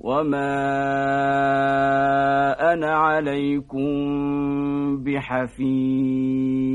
وما أنا عليكم بحفيظ